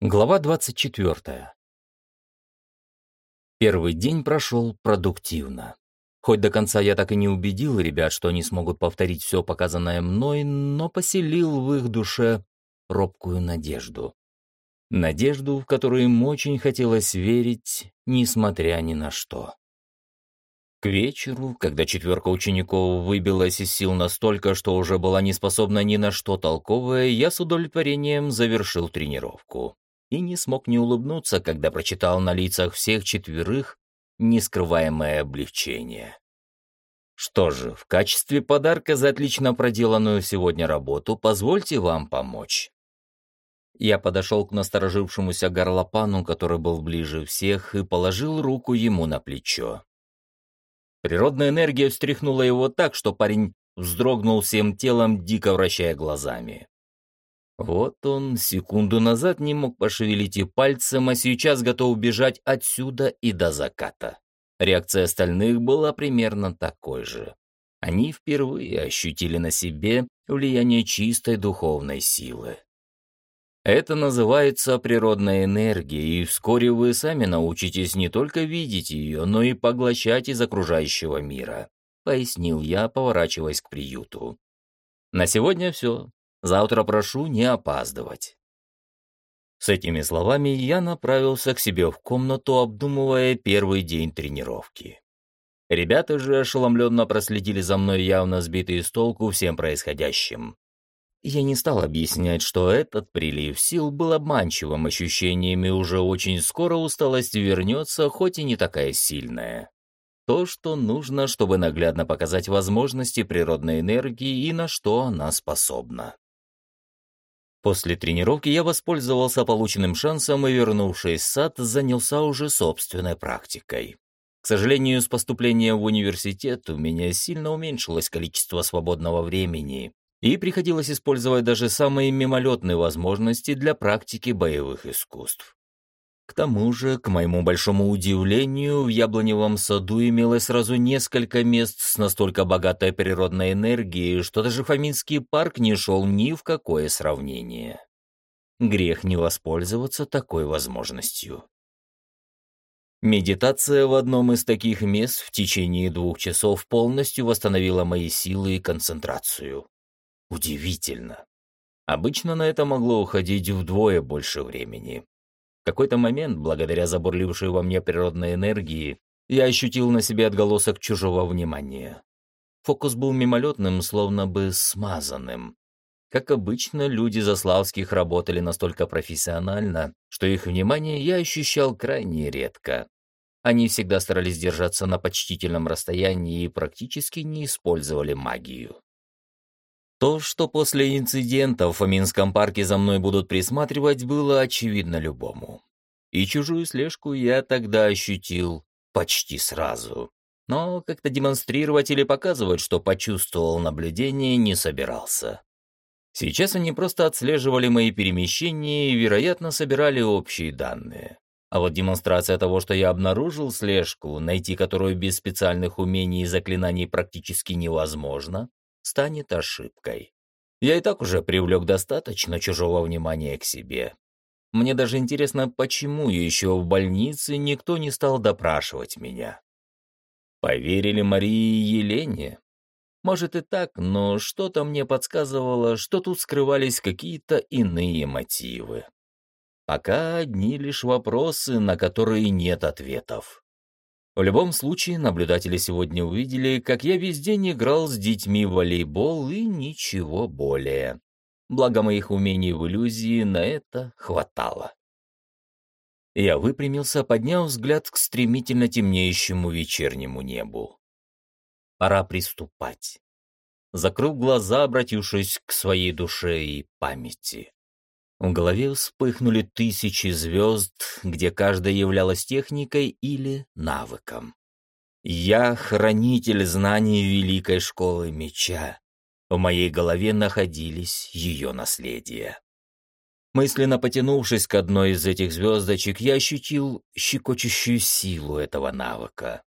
Глава 24. Первый день прошел продуктивно. Хоть до конца я так и не убедил ребят, что они смогут повторить все показанное мной, но поселил в их душе робкую надежду. Надежду, в которую им очень хотелось верить, несмотря ни на что. К вечеру, когда четверка учеников выбилась из сил настолько, что уже была не способна ни на что толковое, я с удовлетворением завершил тренировку и не смог не улыбнуться, когда прочитал на лицах всех четверых нескрываемое облегчение. Что же, в качестве подарка за отлично проделанную сегодня работу позвольте вам помочь. Я подошел к насторожившемуся горлопану, который был ближе всех, и положил руку ему на плечо. Природная энергия встряхнула его так, что парень вздрогнул всем телом, дико вращая глазами. Вот он секунду назад не мог пошевелить и пальцем, а сейчас готов бежать отсюда и до заката. Реакция остальных была примерно такой же. Они впервые ощутили на себе влияние чистой духовной силы. Это называется природная энергия, и вскоре вы сами научитесь не только видеть ее, но и поглощать из окружающего мира, пояснил я, поворачиваясь к приюту. На сегодня все. Завтра прошу не опаздывать». С этими словами я направился к себе в комнату, обдумывая первый день тренировки. Ребята же ошеломленно проследили за мной, явно сбитые с толку всем происходящим. Я не стал объяснять, что этот прилив сил был обманчивым ощущением, и уже очень скоро усталость вернется, хоть и не такая сильная. То, что нужно, чтобы наглядно показать возможности природной энергии и на что она способна. После тренировки я воспользовался полученным шансом и, вернувшись в сад, занялся уже собственной практикой. К сожалению, с поступлением в университет у меня сильно уменьшилось количество свободного времени, и приходилось использовать даже самые мимолетные возможности для практики боевых искусств. К тому же, к моему большому удивлению, в яблоневом саду имелось сразу несколько мест с настолько богатой природной энергией, что даже Фоминский парк не шел ни в какое сравнение. Грех не воспользоваться такой возможностью. Медитация в одном из таких мест в течение двух часов полностью восстановила мои силы и концентрацию. Удивительно. Обычно на это могло уходить вдвое больше времени. Какой-то момент, благодаря забурлившей во мне природной энергии, я ощутил на себе отголосок чужого внимания. Фокус был мимолетным, словно бы смазанным. Как обычно, люди Заславских работали настолько профессионально, что их внимание я ощущал крайне редко. Они всегда старались держаться на почтительном расстоянии и практически не использовали магию. То, что после инцидента в Фоминском парке за мной будут присматривать, было очевидно любому. И чужую слежку я тогда ощутил почти сразу. Но как-то демонстрировать или показывать, что почувствовал наблюдение, не собирался. Сейчас они просто отслеживали мои перемещения и, вероятно, собирали общие данные. А вот демонстрация того, что я обнаружил слежку, найти которую без специальных умений и заклинаний практически невозможно, станет ошибкой. Я и так уже привлек достаточно чужого внимания к себе. Мне даже интересно, почему еще в больнице никто не стал допрашивать меня. Поверили Марии и Елене? Может и так, но что-то мне подсказывало, что тут скрывались какие-то иные мотивы. Пока одни лишь вопросы, на которые нет ответов. В любом случае, наблюдатели сегодня увидели, как я весь день играл с детьми в волейбол и ничего более. Благо моих умений в иллюзии на это хватало. Я выпрямился, подняв взгляд к стремительно темнеющему вечернему небу. Пора приступать. Закрыл глаза, обратившись к своей душе и памяти. В голове вспыхнули тысячи звезд, где каждая являлась техникой или навыком. Я хранитель знаний Великой Школы Меча. В моей голове находились ее наследия. Мысленно потянувшись к одной из этих звездочек, я ощутил щекочущую силу этого навыка.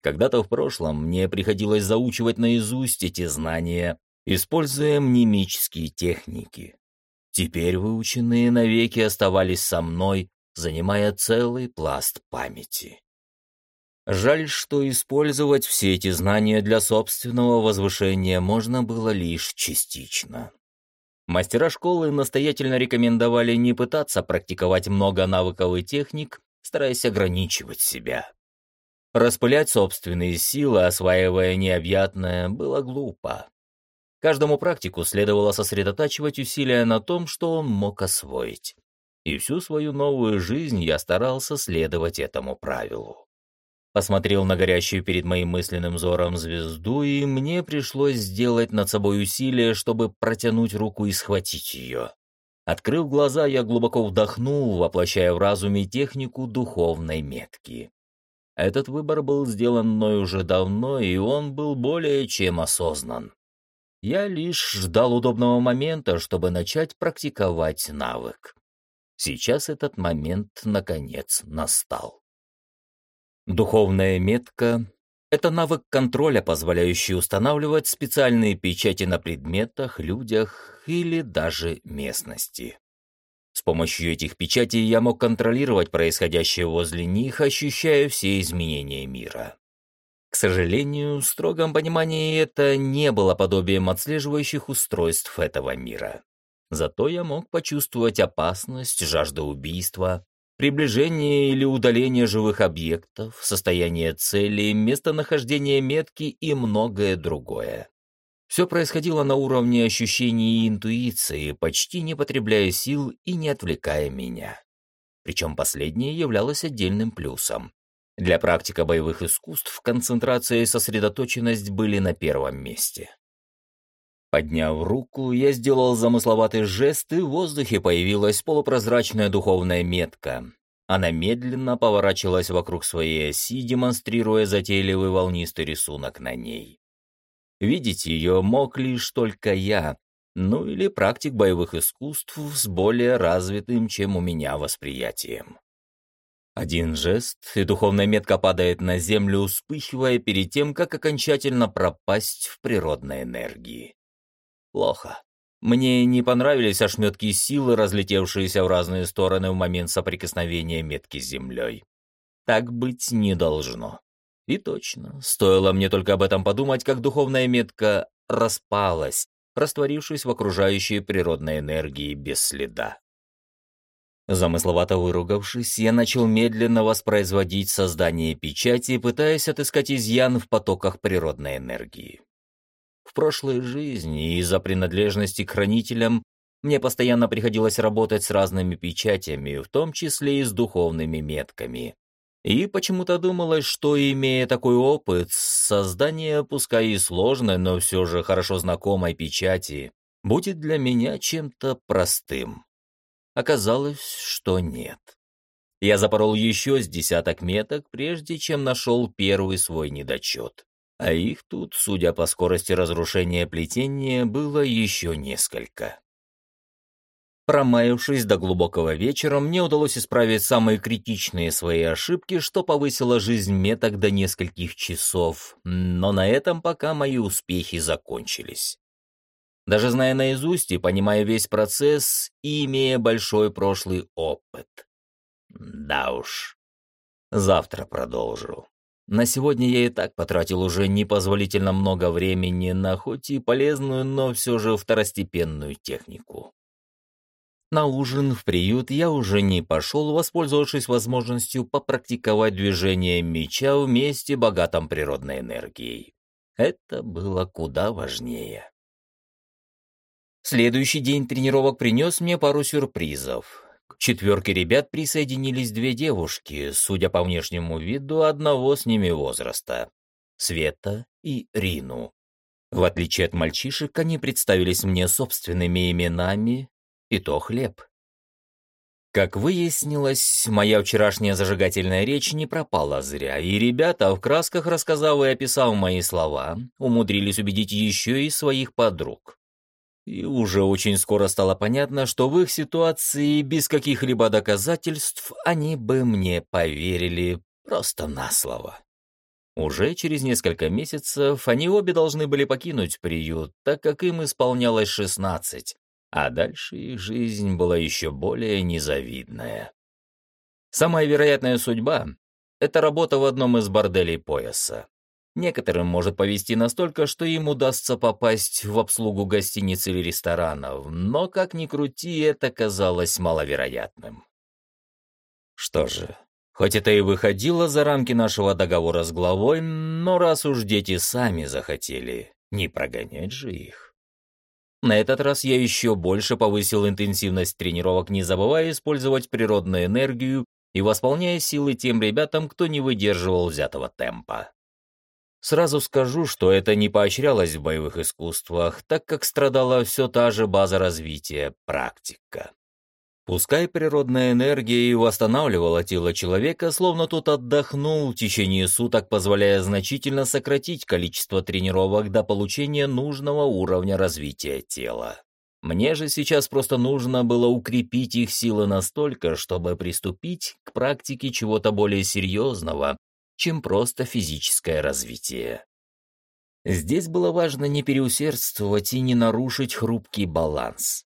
Когда-то в прошлом мне приходилось заучивать наизусть эти знания, используя мнемические техники. Теперь выученные навеки оставались со мной, занимая целый пласт памяти. Жаль, что использовать все эти знания для собственного возвышения можно было лишь частично. Мастера школы настоятельно рекомендовали не пытаться практиковать много навыков и техник, стараясь ограничивать себя. Распылять собственные силы, осваивая необъятное, было глупо. Каждому практику следовало сосредотачивать усилия на том, что он мог освоить. И всю свою новую жизнь я старался следовать этому правилу посмотрел на горящую перед моим мысленным взором звезду, и мне пришлось сделать над собой усилие, чтобы протянуть руку и схватить ее. Открыв глаза, я глубоко вдохнул, воплощая в разуме технику духовной метки. Этот выбор был сделан мной уже давно, и он был более чем осознан. Я лишь ждал удобного момента, чтобы начать практиковать навык. Сейчас этот момент, наконец, настал. Духовная метка — это навык контроля, позволяющий устанавливать специальные печати на предметах, людях или даже местности. С помощью этих печатей я мог контролировать происходящее возле них, ощущая все изменения мира. К сожалению, в строгом понимании это не было подобием отслеживающих устройств этого мира. Зато я мог почувствовать опасность, жажду убийства, приближение или удаление живых объектов, состояние цели, местонахождение метки и многое другое. Все происходило на уровне ощущений и интуиции, почти не потребляя сил и не отвлекая меня. Причем последнее являлось отдельным плюсом. Для практика боевых искусств концентрация и сосредоточенность были на первом месте. Подняв руку, я сделал замысловатый жест, и в воздухе появилась полупрозрачная духовная метка. Она медленно поворачивалась вокруг своей оси, демонстрируя затейливый волнистый рисунок на ней. Видеть ее мог лишь только я, ну или практик боевых искусств с более развитым, чем у меня, восприятием. Один жест, и духовная метка падает на землю, вспыхивая перед тем, как окончательно пропасть в природной энергии. Плохо. Мне не понравились ошметки силы, разлетевшиеся в разные стороны в момент соприкосновения метки с землей. Так быть не должно. И точно, стоило мне только об этом подумать, как духовная метка распалась, растворившись в окружающей природной энергии без следа. Замысловато выругавшись, я начал медленно воспроизводить создание печати, пытаясь отыскать изъян в потоках природной энергии. В прошлой жизни из-за принадлежности к хранителям мне постоянно приходилось работать с разными печатями, в том числе и с духовными метками. И почему-то думалось, что, имея такой опыт, создание, пускай и сложной, но все же хорошо знакомой печати, будет для меня чем-то простым. Оказалось, что нет. Я запорол еще с десяток меток, прежде чем нашел первый свой недочет а их тут, судя по скорости разрушения плетения, было еще несколько. Промаявшись до глубокого вечера, мне удалось исправить самые критичные свои ошибки, что повысило жизнь меток до нескольких часов, но на этом пока мои успехи закончились. Даже зная наизусть и понимая весь процесс и имея большой прошлый опыт. Да уж. Завтра продолжу. На сегодня я и так потратил уже непозволительно много времени на хоть и полезную, но все же второстепенную технику. На ужин в приют я уже не пошел, воспользовавшись возможностью попрактиковать движение меча в месте богатом природной энергией. Это было куда важнее. Следующий день тренировок принес мне пару сюрпризов. К четверке ребят присоединились две девушки, судя по внешнему виду, одного с ними возраста — Света и Рину. В отличие от мальчишек, они представились мне собственными именами, и то хлеб. Как выяснилось, моя вчерашняя зажигательная речь не пропала зря, и ребята, в красках рассказав и описав мои слова, умудрились убедить еще и своих подруг. И уже очень скоро стало понятно, что в их ситуации без каких-либо доказательств они бы мне поверили просто на слово. Уже через несколько месяцев они обе должны были покинуть приют, так как им исполнялось 16, А дальше их жизнь была еще более незавидная. Самая вероятная судьба — это работа в одном из борделей пояса. Некоторым может повезти настолько, что им удастся попасть в обслугу гостиниц или ресторанов, но, как ни крути, это казалось маловероятным. Что же, хоть это и выходило за рамки нашего договора с главой, но раз уж дети сами захотели, не прогонять же их. На этот раз я еще больше повысил интенсивность тренировок, не забывая использовать природную энергию и восполняя силы тем ребятам, кто не выдерживал взятого темпа. Сразу скажу, что это не поощрялось в боевых искусствах, так как страдала все та же база развития — практика. Пускай природная энергия и восстанавливала тело человека, словно тот отдохнул в течение суток, позволяя значительно сократить количество тренировок до получения нужного уровня развития тела. Мне же сейчас просто нужно было укрепить их силы настолько, чтобы приступить к практике чего-то более серьезного, чем просто физическое развитие. Здесь было важно не переусердствовать и не нарушить хрупкий баланс.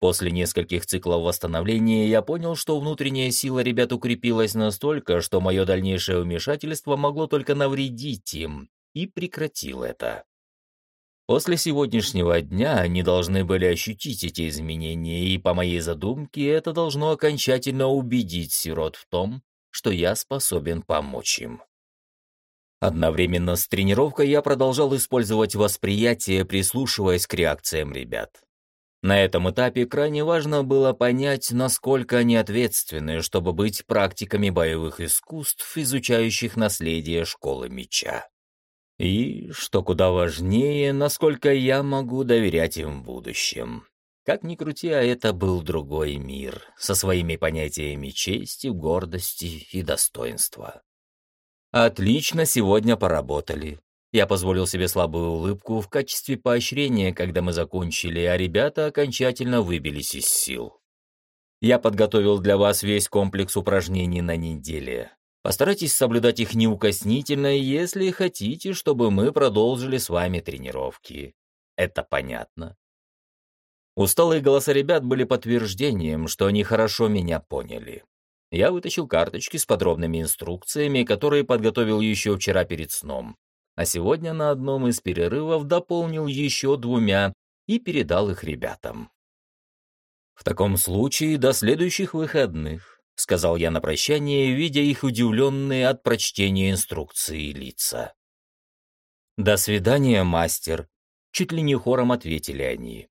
После нескольких циклов восстановления я понял, что внутренняя сила ребят укрепилась настолько, что мое дальнейшее вмешательство могло только навредить им, и прекратил это. После сегодняшнего дня они должны были ощутить эти изменения, и по моей задумке это должно окончательно убедить сирот в том, что я способен помочь им. Одновременно с тренировкой я продолжал использовать восприятие, прислушиваясь к реакциям ребят. На этом этапе крайне важно было понять, насколько они ответственны, чтобы быть практиками боевых искусств, изучающих наследие школы меча. И, что куда важнее, насколько я могу доверять им в будущем. Как ни крути, а это был другой мир, со своими понятиями чести, гордости и достоинства. Отлично сегодня поработали. Я позволил себе слабую улыбку в качестве поощрения, когда мы закончили, а ребята окончательно выбились из сил. Я подготовил для вас весь комплекс упражнений на неделе. Постарайтесь соблюдать их неукоснительно, если хотите, чтобы мы продолжили с вами тренировки. Это понятно. Усталые голоса ребят были подтверждением, что они хорошо меня поняли. Я вытащил карточки с подробными инструкциями, которые подготовил еще вчера перед сном, а сегодня на одном из перерывов дополнил еще двумя и передал их ребятам. «В таком случае до следующих выходных», — сказал я на прощание, видя их удивленные от прочтения инструкции лица. «До свидания, мастер», — чуть ли не хором ответили они.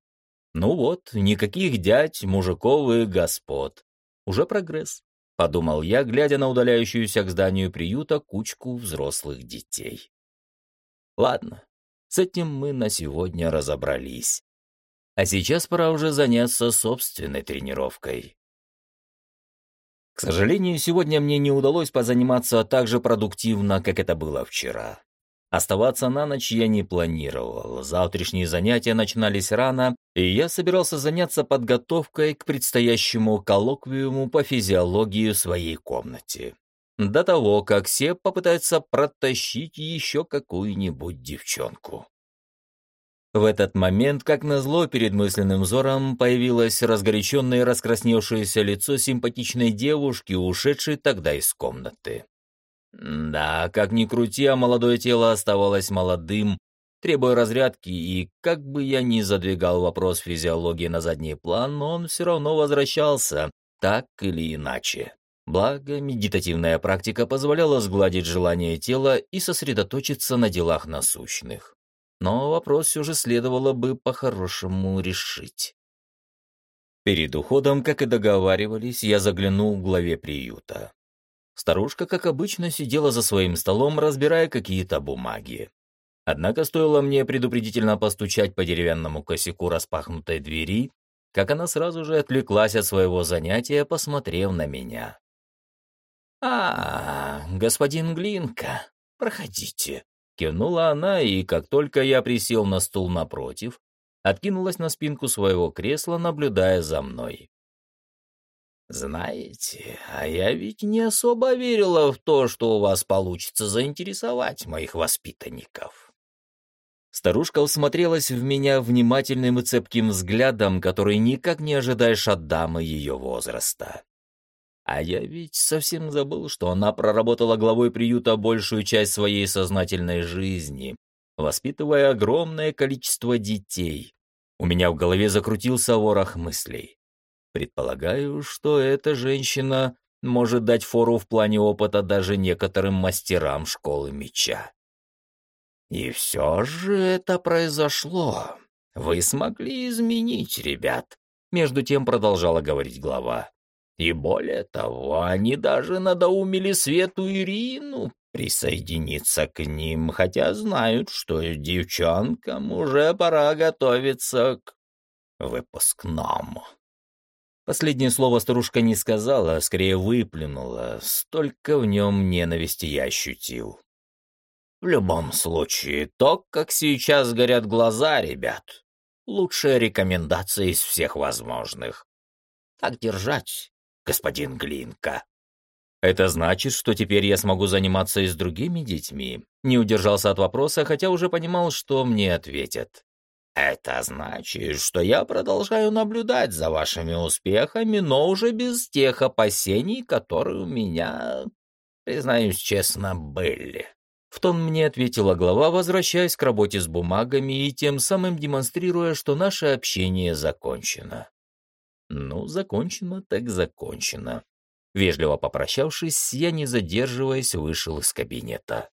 Ну вот, никаких дядь, мужиков и господ. Уже прогресс, подумал я, глядя на удаляющуюся к зданию приюта кучку взрослых детей. Ладно, с этим мы на сегодня разобрались. А сейчас пора уже заняться собственной тренировкой. К сожалению, сегодня мне не удалось позаниматься так же продуктивно, как это было вчера. Оставаться на ночь я не планировал. Завтрашние занятия начинались рано, и я собирался заняться подготовкой к предстоящему коллоквиуму по физиологии в своей комнате. До того, как все попытаются протащить еще какую-нибудь девчонку. В этот момент, как назло, перед мысленным взором появилось разгоряченное и раскрасневшееся лицо симпатичной девушки, ушедшей тогда из комнаты. Да, как ни крути, а молодое тело оставалось молодым, требуя разрядки, и как бы я ни задвигал вопрос физиологии на задний план, он все равно возвращался, так или иначе. Благо, медитативная практика позволяла сгладить желание тела и сосредоточиться на делах насущных. Но вопрос все же следовало бы по-хорошему решить. Перед уходом, как и договаривались, я заглянул в главе приюта. Старушка, как обычно, сидела за своим столом, разбирая какие-то бумаги. Однако стоило мне предупредительно постучать по деревянному косяку распахнутой двери, как она сразу же отвлеклась от своего занятия, посмотрев на меня. «А, господин Глинка, проходите», — кивнула она, и как только я присел на стул напротив, откинулась на спинку своего кресла, наблюдая за мной. «Знаете, а я ведь не особо верила в то, что у вас получится заинтересовать моих воспитанников». Старушка усмотрелась в меня внимательным и цепким взглядом, который никак не ожидаешь от дамы ее возраста. А я ведь совсем забыл, что она проработала главой приюта большую часть своей сознательной жизни, воспитывая огромное количество детей. У меня в голове закрутился ворох мыслей. Предполагаю, что эта женщина может дать фору в плане опыта даже некоторым мастерам школы меча. И все же это произошло. Вы смогли изменить ребят. Между тем продолжала говорить глава. И более того, они даже надоумили Свету Ирину присоединиться к ним, хотя знают, что девчонкам уже пора готовиться к выпускному. Последнее слово старушка не сказала, а скорее выплюнула, столько в нем ненависти я ощутил. В любом случае, то, как сейчас горят глаза ребят, лучшая рекомендация из всех возможных. Так держать, господин Глинка. Это значит, что теперь я смогу заниматься и с другими детьми. Не удержался от вопроса, хотя уже понимал, что мне ответят. Это значит, что я продолжаю наблюдать за вашими успехами, но уже без тех опасений, которые у меня, признаюсь честно, были. В тон мне ответила глава, возвращаясь к работе с бумагами и тем самым демонстрируя, что наше общение закончено. Ну, закончено так закончено. Вежливо попрощавшись, я, не задерживаясь, вышел из кабинета.